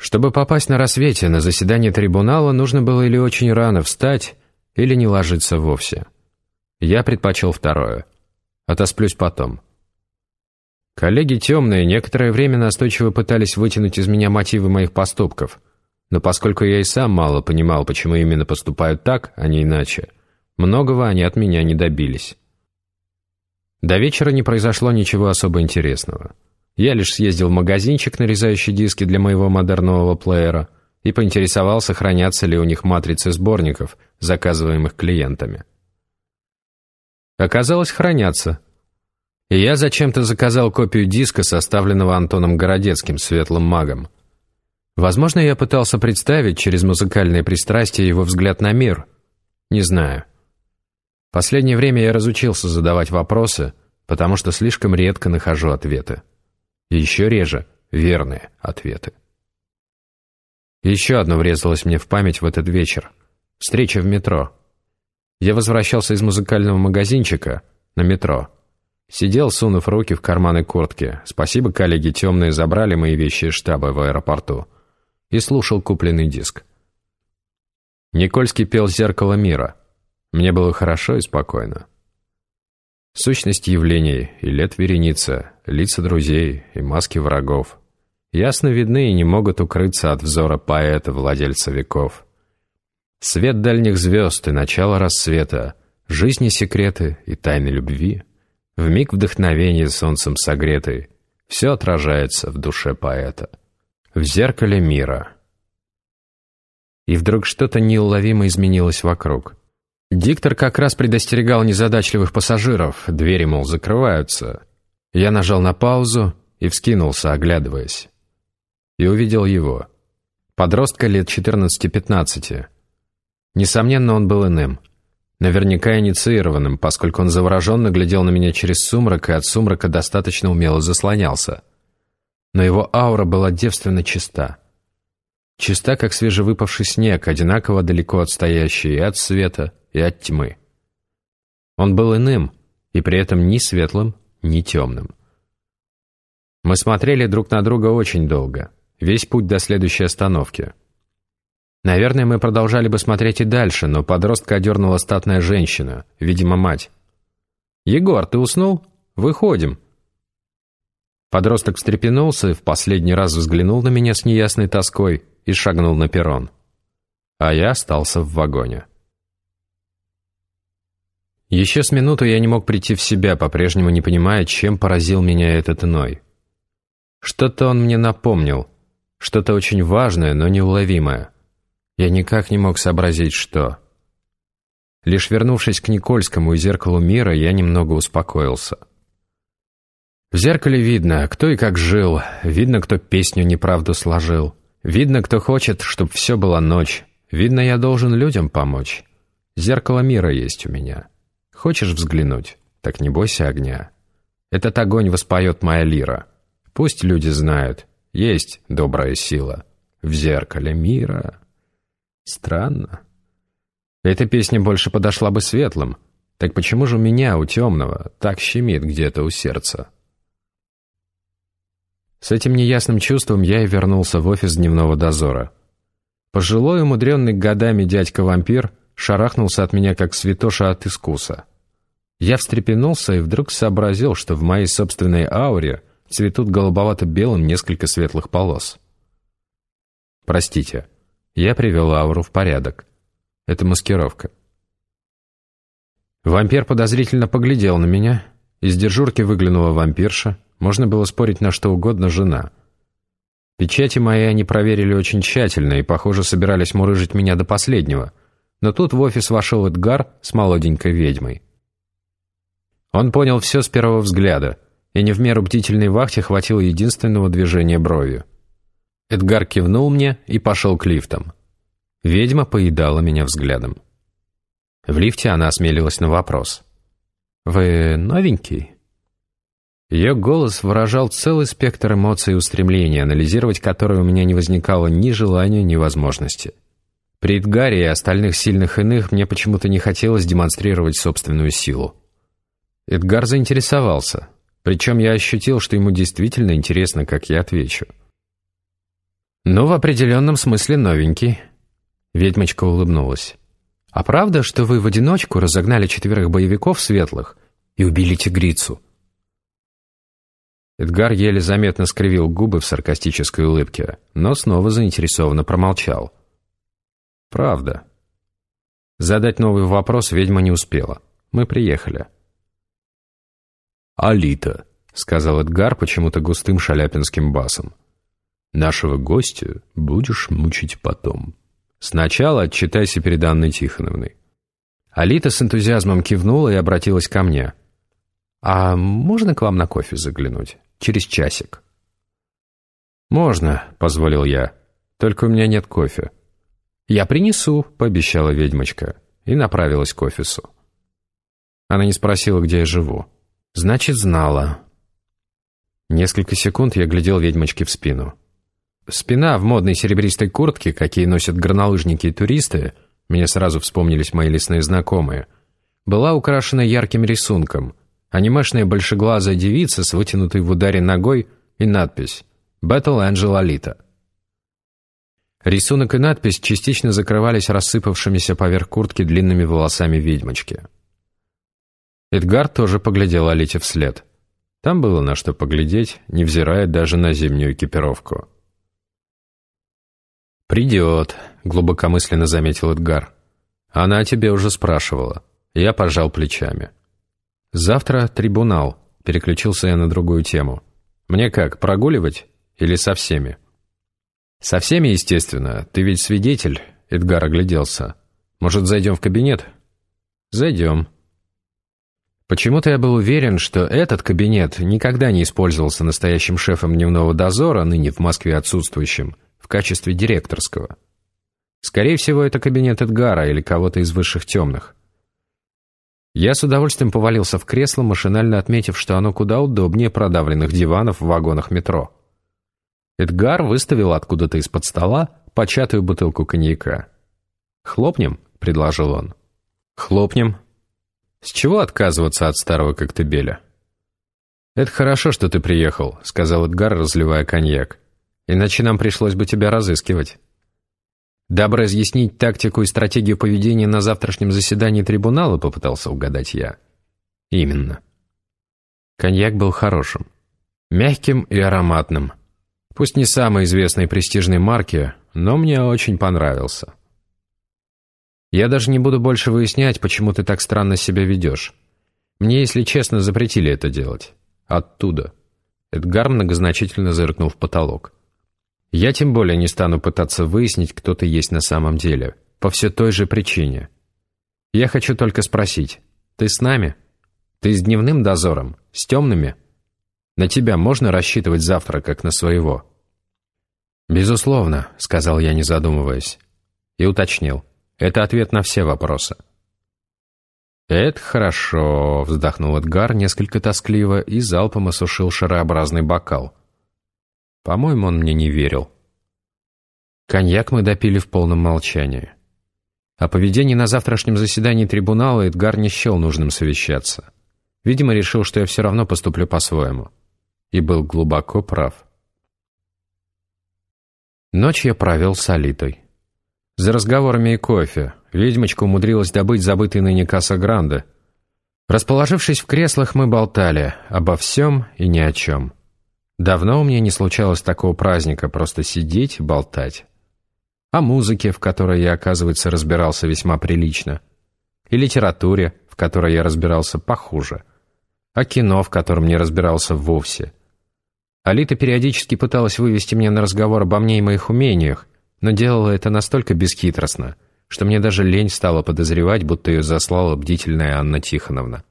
Чтобы попасть на рассвете на заседание трибунала, нужно было или очень рано встать, или не ложиться вовсе. Я предпочел второе. Отосплюсь потом. Коллеги темные некоторое время настойчиво пытались вытянуть из меня мотивы моих поступков, но поскольку я и сам мало понимал, почему именно поступают так, а не иначе, многого они от меня не добились. До вечера не произошло ничего особо интересного. Я лишь съездил в магазинчик, нарезающий диски для моего модернового плеера, и поинтересовался, хранятся ли у них матрицы сборников, заказываемых клиентами. Оказалось, хранятся. И я зачем-то заказал копию диска, составленного Антоном Городецким, светлым магом. Возможно, я пытался представить через музыкальное пристрастие его взгляд на мир. Не знаю. Последнее время я разучился задавать вопросы, потому что слишком редко нахожу ответы. Еще реже верные ответы. еще одно врезалось мне в память в этот вечер. Встреча в метро. Я возвращался из музыкального магазинчика на метро. Сидел, сунув руки в карманы куртки. Спасибо, коллеги темные забрали мои вещи из штаба в аэропорту. И слушал купленный диск. Никольский пел «Зеркало мира». Мне было хорошо и спокойно. Сущность явлений и лет вереница, лица друзей и маски врагов ясно видны и не могут укрыться от взора поэта, владельца веков. Свет дальних звезд и начало рассвета, жизни секреты и тайны любви, в миг вдохновения солнцем согретой, все отражается в душе поэта, в зеркале мира. И вдруг что-то неуловимо изменилось вокруг — Диктор как раз предостерегал незадачливых пассажиров, двери, мол, закрываются. Я нажал на паузу и вскинулся, оглядываясь. И увидел его. Подростка лет 14-15. Несомненно, он был иным. Наверняка инициированным, поскольку он завороженно глядел на меня через сумрак и от сумрака достаточно умело заслонялся. Но его аура была девственно чиста. Чиста, как свежевыпавший снег, одинаково далеко отстоящий и от света, и от тьмы. Он был иным, и при этом ни светлым, ни темным. Мы смотрели друг на друга очень долго, весь путь до следующей остановки. Наверное, мы продолжали бы смотреть и дальше, но подростка одернула статная женщина, видимо, мать. «Егор, ты уснул? Выходим!» Подросток встрепенулся и в последний раз взглянул на меня с неясной тоской и шагнул на перрон. А я остался в вагоне. Еще с минуту я не мог прийти в себя, по-прежнему не понимая, чем поразил меня этот иной. Что-то он мне напомнил, что-то очень важное, но неуловимое. Я никак не мог сообразить, что. Лишь вернувшись к Никольскому и зеркалу мира, я немного успокоился. В зеркале видно, кто и как жил, видно, кто песню неправду сложил, видно, кто хочет, чтоб все была ночь, видно, я должен людям помочь. Зеркало мира есть у меня. Хочешь взглянуть? Так не бойся огня. Этот огонь воспоет моя лира. Пусть люди знают, есть добрая сила в зеркале мира. Странно. Эта песня больше подошла бы светлым. Так почему же у меня, у темного, так щемит где-то у сердца? С этим неясным чувством я и вернулся в офис дневного дозора. Пожилой, умудренный годами дядька-вампир, шарахнулся от меня, как святоша от искуса. Я встрепенулся и вдруг сообразил, что в моей собственной ауре цветут голубовато-белым несколько светлых полос. Простите, я привел ауру в порядок. Это маскировка. Вампир подозрительно поглядел на меня. Из дежурки выглянула вампирша. Можно было спорить на что угодно жена. Печати мои они проверили очень тщательно и, похоже, собирались мурыжить меня до последнего. Но тут в офис вошел Эдгар с молоденькой ведьмой. Он понял все с первого взгляда, и не в меру бдительной вахте хватило единственного движения бровью. Эдгар кивнул мне и пошел к лифтам. Ведьма поедала меня взглядом. В лифте она осмелилась на вопрос. «Вы новенький?» Ее голос выражал целый спектр эмоций и устремлений, анализировать которые у меня не возникало ни желания, ни возможности. При Эдгаре и остальных сильных иных мне почему-то не хотелось демонстрировать собственную силу. Эдгар заинтересовался, причем я ощутил, что ему действительно интересно, как я отвечу. «Ну, в определенном смысле новенький». Ведьмочка улыбнулась. «А правда, что вы в одиночку разогнали четверых боевиков светлых и убили тигрицу?» Эдгар еле заметно скривил губы в саркастической улыбке, но снова заинтересованно промолчал. «Правда». Задать новый вопрос ведьма не успела. Мы приехали. «Алита», — сказал Эдгар почему-то густым шаляпинским басом. «Нашего гостя будешь мучить потом. Сначала отчитайся перед Анной Тихоновной». Алита с энтузиазмом кивнула и обратилась ко мне. «А можно к вам на кофе заглянуть? Через часик». «Можно», — позволил я. «Только у меня нет кофе». «Я принесу», — пообещала ведьмочка, и направилась к офису. Она не спросила, где я живу. Значит, знала. Несколько секунд я глядел ведьмочке в спину. Спина в модной серебристой куртке, какие носят горнолыжники и туристы, мне сразу вспомнились мои лесные знакомые, была украшена ярким рисунком. Анимешная большеглазая девица с вытянутой в ударе ногой и надпись «Battle Angel Alita». Рисунок и надпись частично закрывались рассыпавшимися поверх куртки длинными волосами ведьмочки. Эдгар тоже поглядел Алите вслед. Там было на что поглядеть, невзирая даже на зимнюю экипировку. «Придет», — глубокомысленно заметил Эдгар. «Она о тебе уже спрашивала». Я пожал плечами. «Завтра трибунал», — переключился я на другую тему. «Мне как, прогуливать или со всеми?» «Со всеми, естественно. Ты ведь свидетель», — Эдгар огляделся. «Может, зайдем в кабинет?» «Зайдем», Почему-то я был уверен, что этот кабинет никогда не использовался настоящим шефом дневного дозора, ныне в Москве отсутствующим, в качестве директорского. Скорее всего, это кабинет Эдгара или кого-то из высших темных. Я с удовольствием повалился в кресло, машинально отметив, что оно куда удобнее продавленных диванов в вагонах метро. Эдгар выставил откуда-то из-под стола початую бутылку коньяка. «Хлопнем?» — предложил он. «Хлопнем», с чего отказываться от старого коктебеля? «Это хорошо, что ты приехал», — сказал Эдгар, разливая коньяк. «Иначе нам пришлось бы тебя разыскивать». «Дабы разъяснить тактику и стратегию поведения на завтрашнем заседании трибунала», — попытался угадать я. «Именно». Коньяк был хорошим. Мягким и ароматным. Пусть не самой известной престижной марки, но мне очень понравился. Я даже не буду больше выяснять, почему ты так странно себя ведешь. Мне, если честно, запретили это делать. Оттуда. Эдгар многозначительно зыркнул в потолок. Я тем более не стану пытаться выяснить, кто ты есть на самом деле. По все той же причине. Я хочу только спросить. Ты с нами? Ты с дневным дозором? С темными? На тебя можно рассчитывать завтра, как на своего?» «Безусловно», — сказал я, не задумываясь. И уточнил. Это ответ на все вопросы. «Это хорошо», — вздохнул Эдгар несколько тоскливо и залпом осушил шарообразный бокал. По-моему, он мне не верил. Коньяк мы допили в полном молчании. О поведении на завтрашнем заседании трибунала Эдгар не счел нужным совещаться. Видимо, решил, что я все равно поступлю по-своему. И был глубоко прав. Ночь я провел с Алитой. За разговорами и кофе ведьмочка умудрилась добыть забытый ныне Касса Гранде. Расположившись в креслах, мы болтали обо всем и ни о чем. Давно у меня не случалось такого праздника, просто сидеть, болтать. О музыке, в которой я, оказывается, разбирался весьма прилично. И литературе, в которой я разбирался похуже. О кино, в котором не разбирался вовсе. Алита периодически пыталась вывести меня на разговор обо мне и моих умениях, но делала это настолько бесхитростно, что мне даже лень стало подозревать, будто ее заслала бдительная Анна Тихоновна.